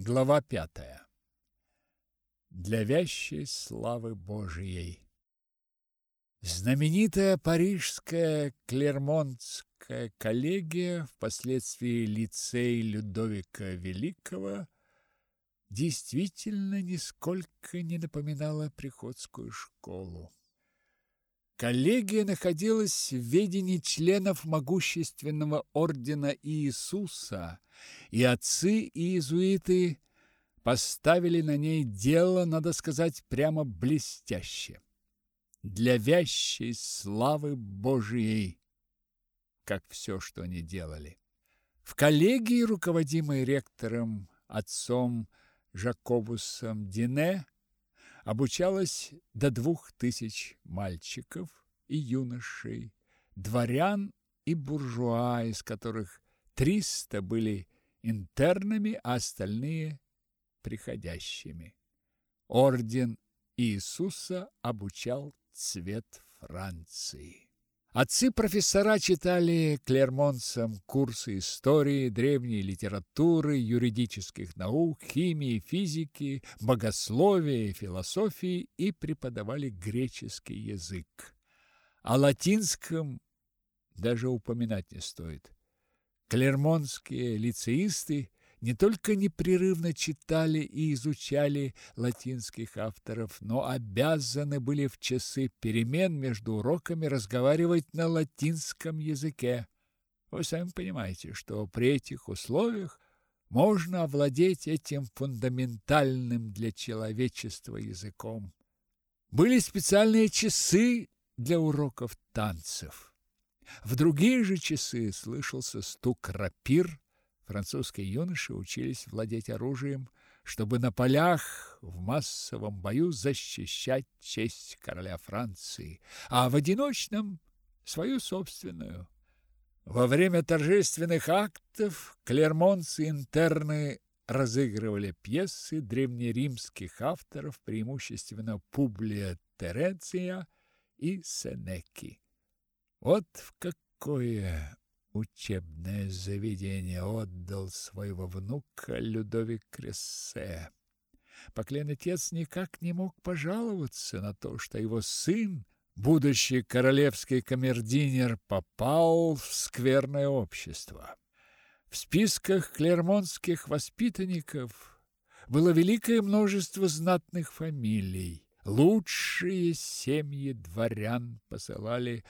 Глава пятая. Для вящей славы Божией. Знаменитая парижская Клермонтская коллегия, впоследствии лицей Людовика Великого, действительно нисколько не напоминала приходскую школу. Коллегия находилась в ведении членов могущественного ордена Иисуса, и отцы и иезуиты поставили на ней дело, надо сказать, прямо блестяще. Для вящей славы Божией, как все, что они делали. В коллегии, руководимой ректором, отцом Жакобусом Дине, обучалось до двух тысяч мальчиков и юношей, дворян и буржуа, из которых триста были интернами, а остальные – приходящими. Орден Иисуса обучал цвет Франции. Отцы-профессора читали клермонцам курсы истории, древней литературы, юридических наук, химии, физики, богословия философии и преподавали греческий язык. О латинском даже упоминать не стоит. Клермонские лицеисты не только непрерывно читали и изучали латинских авторов, но обязаны были в часы перемен между уроками разговаривать на латинском языке. Вы сами понимаете, что при этих условиях можно овладеть этим фундаментальным для человечества языком. Были специальные часы для уроков танцев. В другие же часы слышался стук рапир, Французские юноши учились владеть оружием, чтобы на полях в массовом бою защищать честь короля Франции, а в одиночном свою собственную. Во время торжественных актов клермонцы-интерны разыгрывали пьесы древнеримских авторов, преимущественно Публия Теренция и Сенеки. Вот в какое учебное заведение отдал своего внука Людовик Крессе. Поклен отец никак не мог пожаловаться на то, что его сын, будущий королевский камердинер, попал в скверное общество. В списках клермонских воспитанников было великое множество знатных фамилий. Лучшие семьи дворян посылали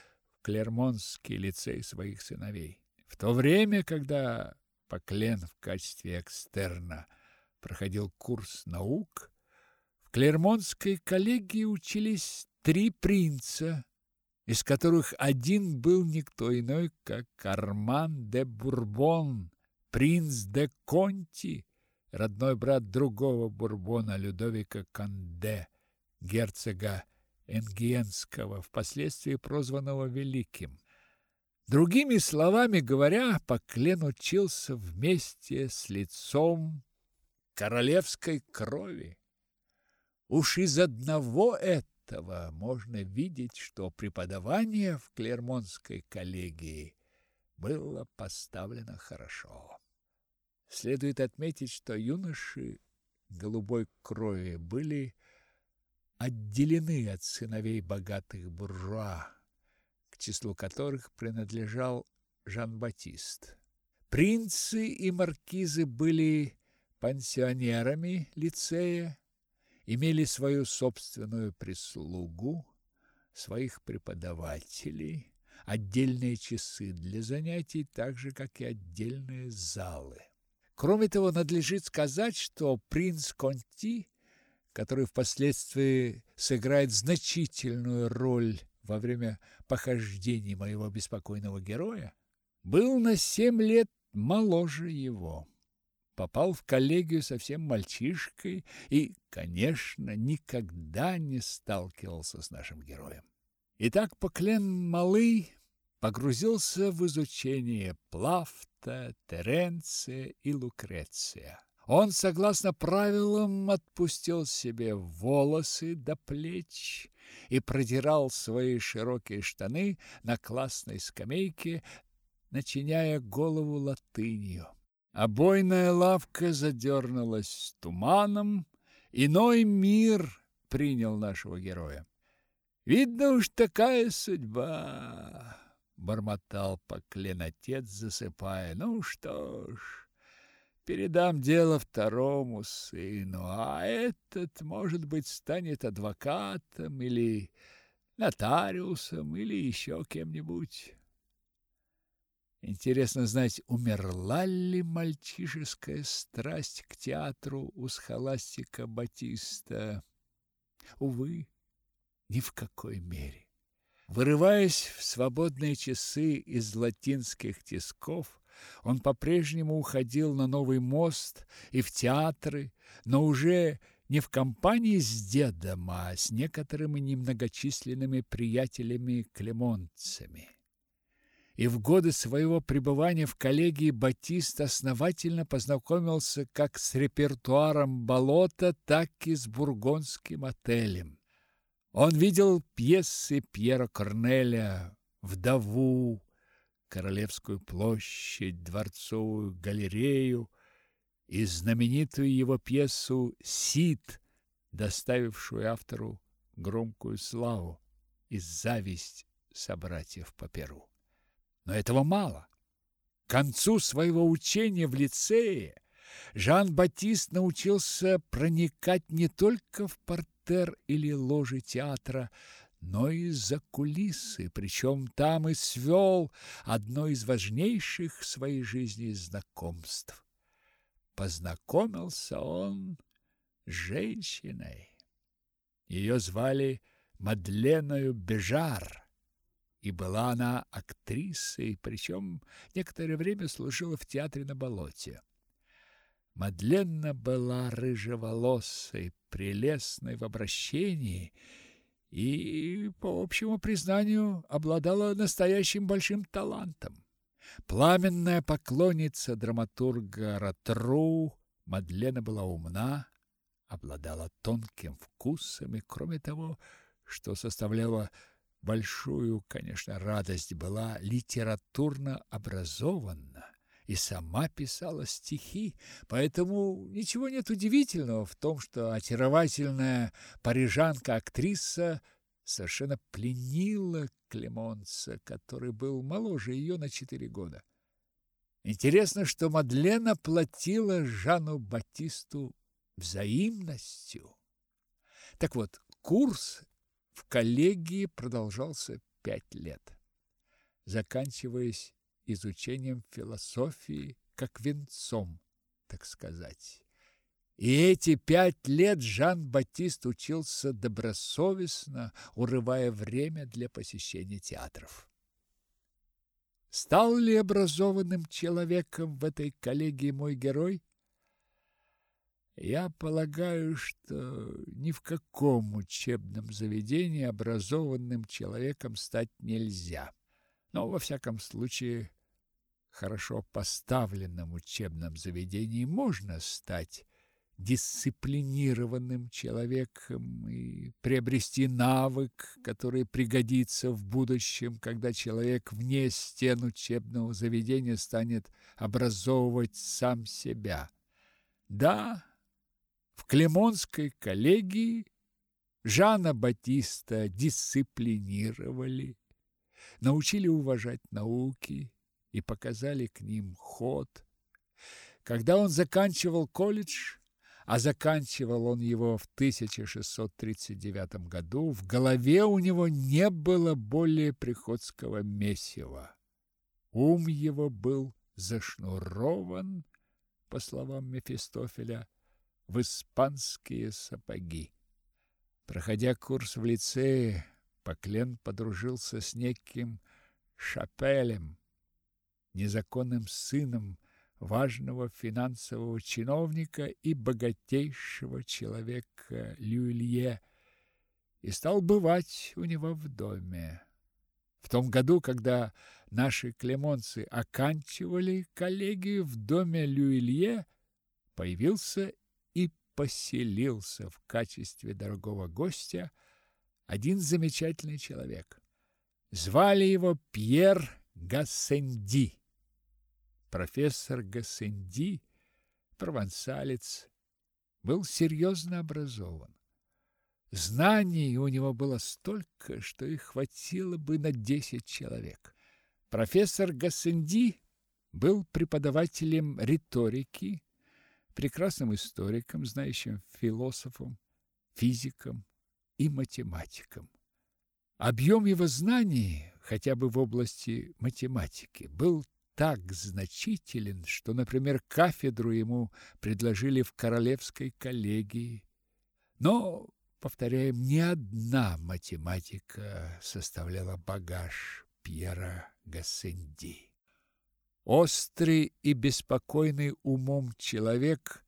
Клермонский лицей своих сыновей. В то время, когда Поклен в качестве экстерна проходил курс наук, в Клермонской коллегии учились три принца, из которых один был никто иной, как Арман де Бурбон, принц де Конти, родной брат другого Бурбона Людовика Канде, герцога Энгиенского, впоследствии прозванного Великим. Другими словами говоря, Поклен учился вместе с лицом королевской крови. Уж из одного этого можно видеть, что преподавание в Клермонской коллегии было поставлено хорошо. Следует отметить, что юноши голубой крови были отделены от сыновей богатых буржуа, к числу которых принадлежал Жан-Батист. Принцы и маркизы были пансионерами лицея, имели свою собственную прислугу, своих преподавателей, отдельные часы для занятий, так же, как и отдельные залы. Кроме того, надлежит сказать, что принц Конти который впоследствии сыграет значительную роль во время похождений моего беспокойного героя, был на семь лет моложе его. Попал в коллегию совсем мальчишкой и, конечно, никогда не сталкивался с нашим героем. Итак, Поклен Малый погрузился в изучение Плафта, Теренция и Лукреция. Он, согласно правилам, отпустил себе волосы до плеч и продирал свои широкие штаны на классной скамейке, начиняя голову латынью. Обойная лавка задернулась туманом, иной мир принял нашего героя. Видно уж такая судьба, бормотал поклен отец, засыпая. Ну что ж, передам дело второму сыну, а этот, может быть, станет адвокатом или нотариусом или еще кем-нибудь. Интересно знать, умерла ли мальчишеская страсть к театру у схоластика Батиста. Увы, ни в какой мере. Вырываясь в свободные часы из латинских тисков, он по-прежнему уходил на Новый мост и в театры, но уже не в компании с дедом, а с некоторыми немногочисленными приятелями-клемонцами. И в годы своего пребывания в коллегии Батист основательно познакомился как с репертуаром болота, так и с бургондским отелем. Он видел пьесы Пьера Корнеля, «Вдову», Королевскую площадь, Дворцовую галерею и знаменитую его пьесу «Сид», доставившую автору громкую славу и зависть собратьев по перу. Но этого мало. К концу своего учения в лицее Жан-Батист научился проникать не только в портер или ложи театра, но и за кулисы, причем там и свел одно из важнейших в своей жизни знакомств. Познакомился он с женщиной. Ее звали Мадленою Бежар, и была она актрисой, причем некоторое время служила в театре на болоте. Мадленна была рыжеволосой, прелестной в обращении и, по общему признанию, обладала настоящим большим талантом. Пламенная поклонница драматурга Ратру, Мадлена была умна, обладала тонким вкусом и, кроме того, что составляло большую, конечно, радость, была литературно образована и сама писала стихи, поэтому ничего нет удивительного в том, что очаровательная парижанка-актриса совершенно пленила Клемонца, который был моложе ее на четыре года. Интересно, что Мадлена платила Жану Батисту взаимностью. Так вот, курс в коллегии продолжался пять лет, заканчиваясь изучением философии как венцом, так сказать. И эти пять лет Жан-Батист учился добросовестно, урывая время для посещения театров. Стал ли образованным человеком в этой коллегии мой герой? Я полагаю, что ни в каком учебном заведении образованным человеком стать нельзя. Но, во всяком случае, хорошо поставленном учебном заведении можно стать дисциплинированным человеком и приобрести навык, который пригодится в будущем, когда человек вне стен учебного заведения станет образовывать сам себя. Да, в Клемонской коллегии Жана Батиста дисциплинировали, научили уважать науки и показали к ним ход. Когда он заканчивал колледж, а заканчивал он его в 1639 году, в голове у него не было более приходского месива. Ум его был зашнурован, по словам Мефистофеля, в испанские сапоги. Проходя курс в лицее, Поклен подружился с неким Шапелем, незаконным сыном важного финансового чиновника и богатейшего человека Люилье, и стал бывать у него в доме. В том году, когда наши клемонцы оканчивали коллегию в доме Люилье, появился поселился в качестве дорогого гостя один замечательный человек. Звали его Пьер Гассенди. Профессор Гассенди, провансалец, был серьезно образован. Знаний у него было столько, что их хватило бы на десять человек. Профессор Гассенди был преподавателем риторики, прекрасным историком, знающим философом, физиком и математиком. Объем его знаний, хотя бы в области математики, был так значителен, что, например, кафедру ему предложили в Королевской коллегии. Но, повторяем, ни одна математика составляла багаж Пьера Гассенди. Острый и беспокойный умом человек,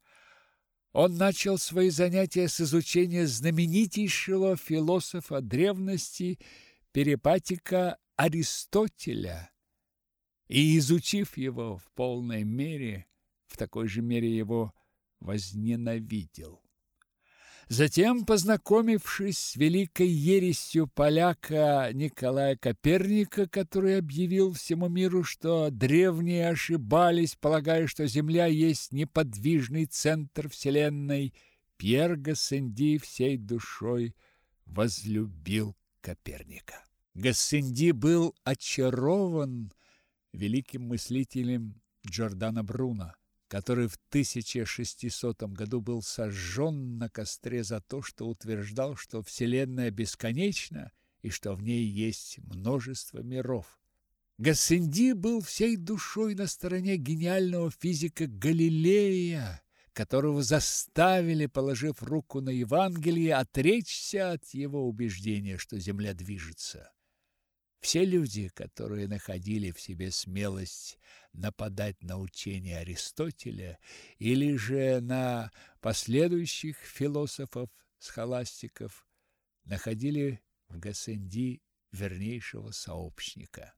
он начал свои занятия с изучения знаменитейшего философа древности Перепатика Аристотеля и, изучив его в полной мере, в такой же мере его возненавидел. Затем, познакомившись с великой ересью поляка Николая Коперника, который объявил всему миру, что древние ошибались, полагая, что Земля есть неподвижный центр Вселенной, Пьер Гассенди всей душой возлюбил Коперника. Гассенди был очарован великим мыслителем Джордано Бруно, который в 1600 году был сожжен на костре за то, что утверждал, что Вселенная бесконечна и что в ней есть множество миров. Гассенди был всей душой на стороне гениального физика Галилея, которого заставили, положив руку на Евангелие, отречься от его убеждения, что Земля движется. Все люди, которые находили в себе смелость нападать на учение Аристотеля или же на последующих философов-схоластиков, находили в Гассенди вернейшего сообщника.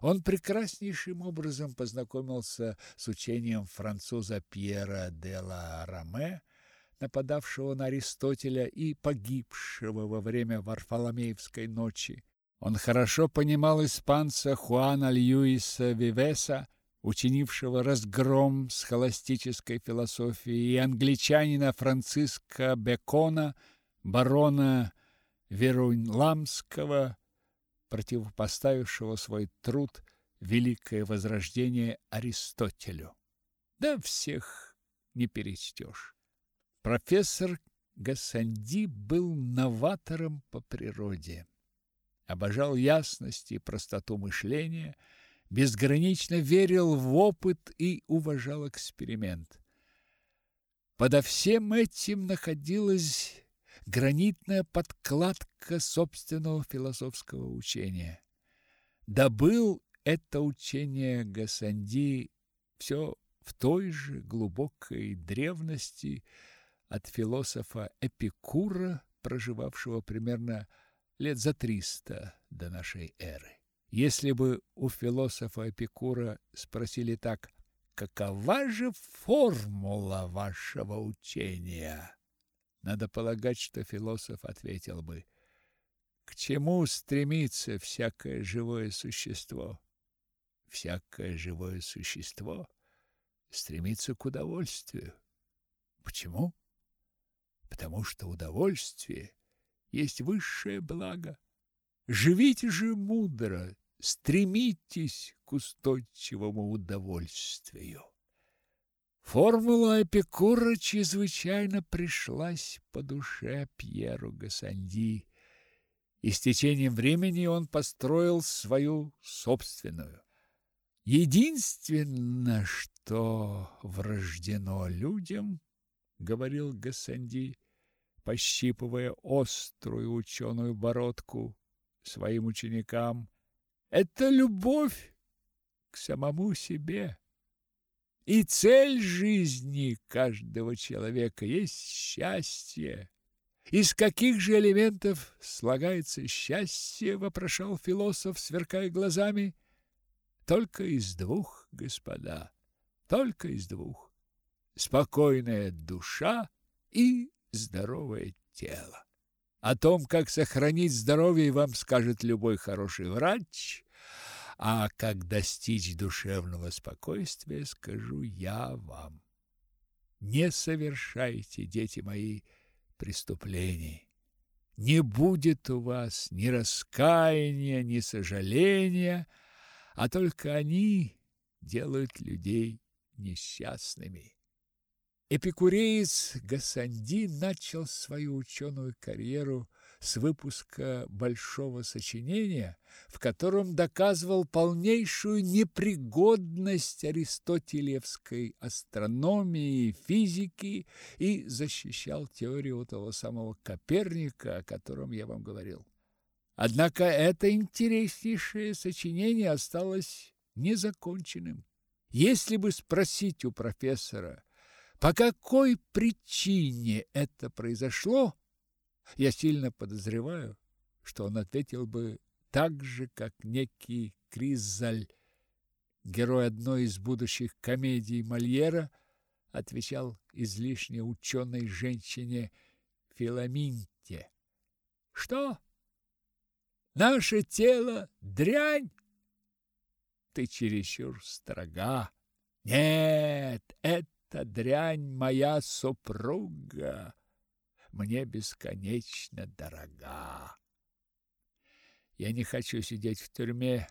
Он прекраснейшим образом познакомился с учением француза Пьера де ла Раме, нападавшего на Аристотеля и погибшего во время Варфоломеевской ночи. Он хорошо понимал испанца Хуана Льюиса Вивеса, учинившего разгром схоластической философии, и англичанина Франциска Бекона, барона Верунламского, противопоставившего свой труд «Великое возрождение» Аристотелю. Да всех не перечтешь. Профессор Гассанди был новатором по природе обожал ясность и простоту мышления, безгранично верил в опыт и уважал эксперимент. Подо всем этим находилась гранитная подкладка собственного философского учения. Добыл это учение Гасанди все в той же глубокой древности от философа Эпикура, проживавшего примерно лет за триста до нашей эры. Если бы у философа Эпикура спросили так, какова же формула вашего учения? Надо полагать, что философ ответил бы, к чему стремится всякое живое существо? Всякое живое существо стремится к удовольствию. Почему? Потому что удовольствие есть высшее благо. Живите же мудро, стремитесь к устойчивому удовольствию. Формула Эпикура чрезвычайно пришлась по душе Пьеру Гассанди, и с течением времени он построил свою собственную. Единственное, что врождено людям, говорил Гассанди, пощипывая острую ученую бородку своим ученикам. Это любовь к самому себе. И цель жизни каждого человека есть счастье. Из каких же элементов слагается счастье, вопрошал философ, сверкая глазами. Только из двух, господа, только из двух. Спокойная душа и здоровое тело. О том, как сохранить здоровье, вам скажет любой хороший врач, А как достичь душевного спокойствия, скажу я вам. Не совершайте, дети мои, преступлений. Не будет у вас ни раскаяния, ни сожаления, а только они делают людей несчастными. Эпикуреец Гасанди начал свою ученую карьеру с выпуска большого сочинения, в котором доказывал полнейшую непригодность аристотелевской астрономии и физики и защищал теорию того самого Коперника, о котором я вам говорил. Однако это интереснейшее сочинение осталось незаконченным. Если бы спросить у профессора, по какой причине это произошло, я сильно подозреваю, что он ответил бы так же, как некий Кризаль, герой одной из будущих комедий Мольера, отвечал излишне ученой женщине Филаминте. Что? Наше тело дрянь? Ты чересчур строга. Нет, это дрянь моя супруга мне бесконечно дорога. Я не хочу сидеть в тюрьме,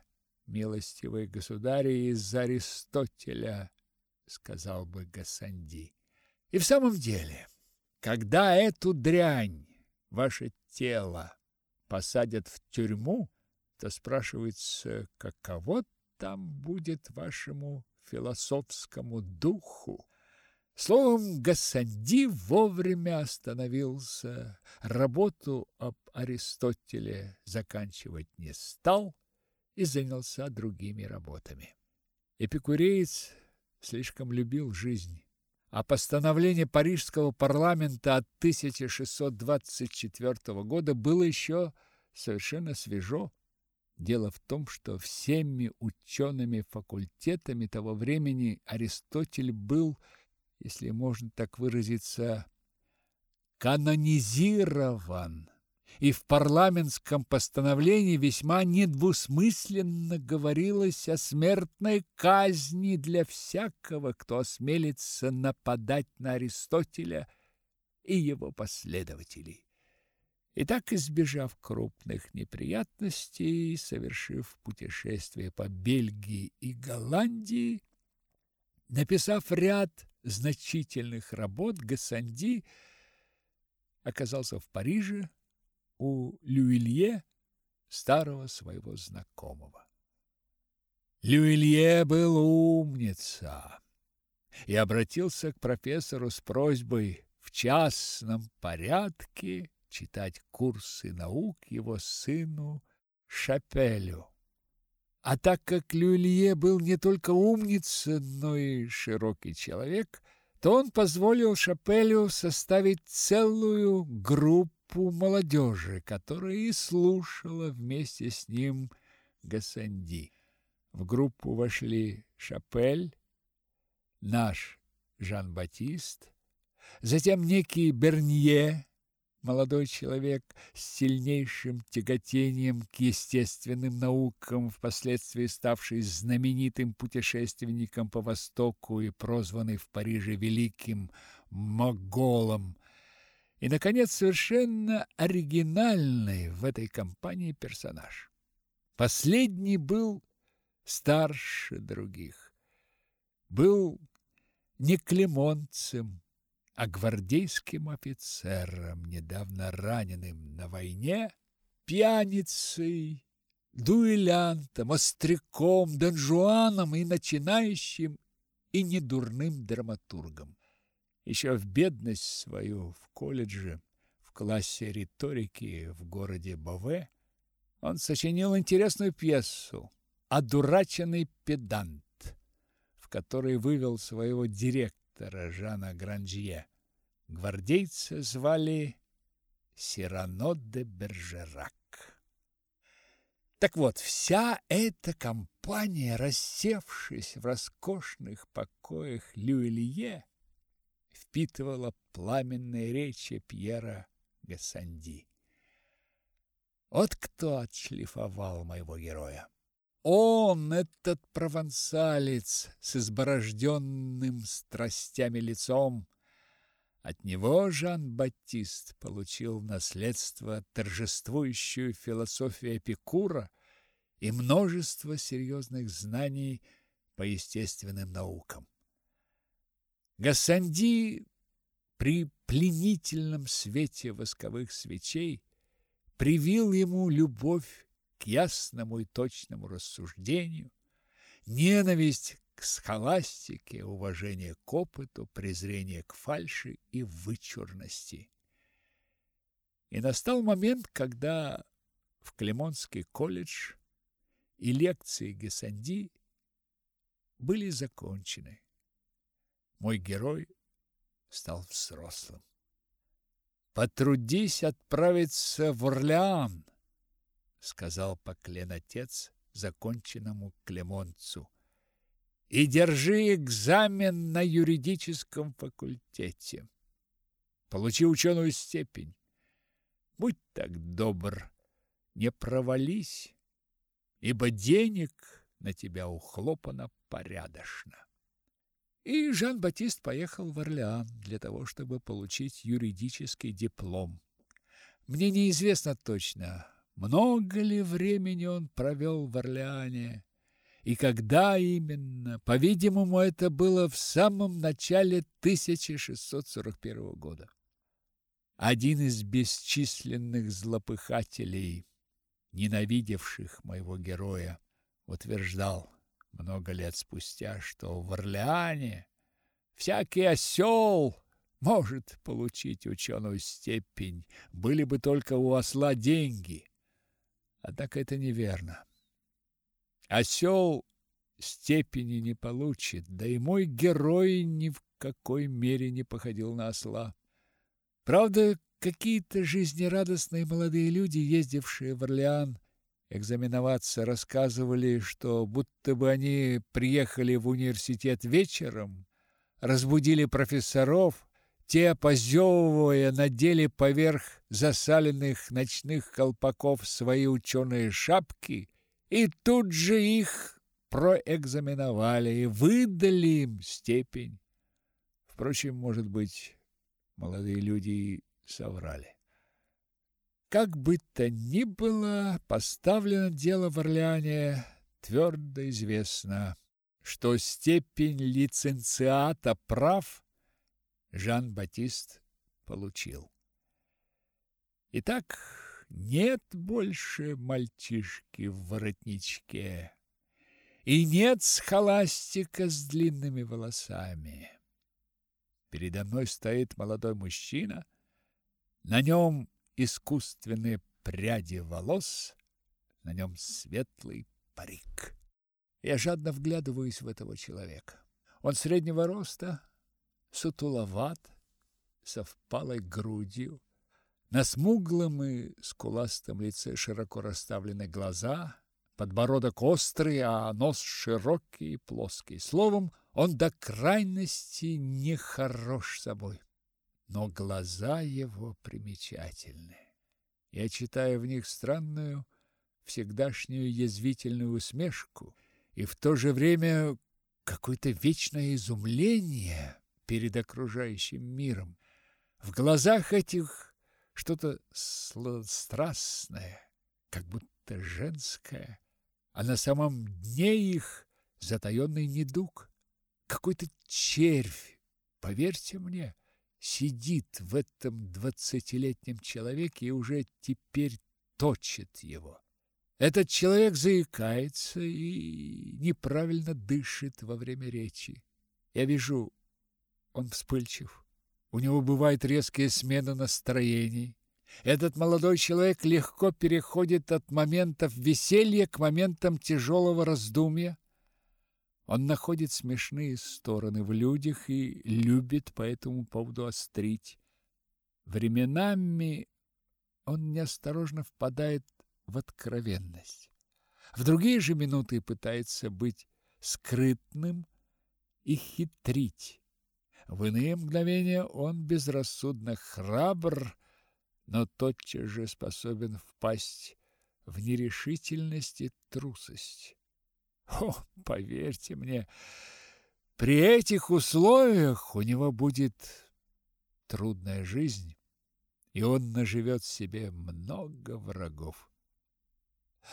милостивый государь, из-за Аристотеля, сказал бы Гасанди. И в самом деле, когда эту дрянь, ваше тело, посадят в тюрьму, то спрашивается, каково там будет вашему философскому духу? Словом, Гасанди вовремя остановился, работу об Аристотеле заканчивать не стал и занялся другими работами. Эпикуреец слишком любил жизнь, а постановление парижского парламента от 1624 года было еще совершенно свежо. Дело в том, что всеми учеными факультетами того времени Аристотель был если можно так выразиться, канонизирован, и в парламентском постановлении весьма недвусмысленно говорилось о смертной казни для всякого, кто осмелится нападать на Аристотеля и его последователей. И так, избежав крупных неприятностей, совершив путешествие по Бельгии и Голландии, написав ряд значительных работ Гассанди оказался в Париже у Люилье, старого своего знакомого. Люилье был умница и обратился к профессору с просьбой в частном порядке читать курсы наук его сыну Шапелю. А так как Люлье был не только умница, но и широкий человек, то он позволил Шапелю составить целую группу молодежи, которая и слушала вместе с ним Гасанди. В группу вошли Шапель, наш Жан-Батист, затем некий Бернье, молодой человек с сильнейшим тяготением к естественным наукам, впоследствии ставший знаменитым путешественником по Востоку и прозванный в Париже великим Моголом, и, наконец, совершенно оригинальный в этой компании персонаж. Последний был старше других, был не клемонцем, а гвардейским офицером, недавно раненым на войне, пьяницей, дуэлянтом, остряком, донжуаном и начинающим и недурным драматургом. Еще в бедность свою в колледже, в классе риторики в городе Бове, он сочинил интересную пьесу «Одураченный педант», в которой вывел своего директора доктора Жана Гранжье. Гвардейца звали Сирано де Бержерак. Так вот, вся эта компания, рассевшись в роскошных покоях Люэлье, впитывала пламенные речи Пьера Гасанди. Вот кто отшлифовал моего героя. Он, этот провансалец с изборожденным страстями лицом, от него Жан-Батист получил наследство торжествующую философию Эпикура и множество серьезных знаний по естественным наукам. Гассанди при пленительном свете восковых свечей привил ему любовь к ясному и точному рассуждению, ненависть к схоластике, уважение к опыту, презрение к фальши и вычурности. И настал момент, когда в Клемонский колледж и лекции Гессанди были закончены. Мой герой стал взрослым. «Потрудись отправиться в Орлеан», — сказал Поклен отец законченному Клемонцу и держи экзамен на юридическом факультете. Получи ученую степень. Будь так добр, не провались, ибо денег на тебя ухлопано порядочно. И Жан-Батист поехал в Орлеан для того, чтобы получить юридический диплом. Мне неизвестно точно, много ли времени он провел в Орлеане, и когда именно. По-видимому, это было в самом начале 1641 года. Один из бесчисленных злопыхателей, ненавидевших моего героя, утверждал много лет спустя, что в Орлеане всякий осел может получить ученую степень, были бы только у осла деньги. Однако это неверно. Осел степени не получит, да и мой герой ни в какой мере не походил на осла. Правда, какие-то жизнерадостные молодые люди, ездившие в Орлеан экзаменоваться, рассказывали, что будто бы они приехали в университет вечером, разбудили профессоров, те, позевывая, надели поверх засаленных ночных колпаков свои ученые шапки и тут же их проэкзаменовали и выдали им степень. Впрочем, может быть, молодые люди соврали. Как бы то ни было, поставлено дело в Орлеане, твердо известно, что степень лицензиата прав Жан-Батист получил. Итак, нет больше мальчишки в воротничке. И нет схоластика с длинными волосами. Передо мной стоит молодой мужчина. На нем искусственные пряди волос, на нем светлый парик. Я жадно вглядываюсь в этого человека. Он среднего роста, сутуловат, со впалой грудью, на смуглом и скуластом лице широко расставлены глаза, подбородок острый, а нос широкий и плоский. Словом, он до крайности не хорош собой. Но глаза его примечательны. Я читаю в них странную, всегдашнюю язвительную усмешку и в то же время какое-то вечное изумление перед окружающим миром. В глазах этих что-то сладострастное, как будто женское, а на самом дне их затаенный недуг. Какой-то червь, поверьте мне, сидит в этом двадцатилетнем человеке и уже теперь точит его. Этот человек заикается и неправильно дышит во время речи. Я вижу, он вспыльчив. У него бывает резкие смены настроений. Этот молодой человек легко переходит от моментов веселья к моментам тяжелого раздумья. Он находит смешные стороны в людях и любит по этому поводу острить. Временами он неосторожно впадает в откровенность. В другие же минуты пытается быть скрытным и хитрить. В иные мгновения он безрассудно храбр, но тотчас же способен впасть в нерешительность и трусость. О, поверьте мне, при этих условиях у него будет трудная жизнь, и он наживет себе много врагов.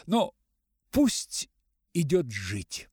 Но пусть идет жить.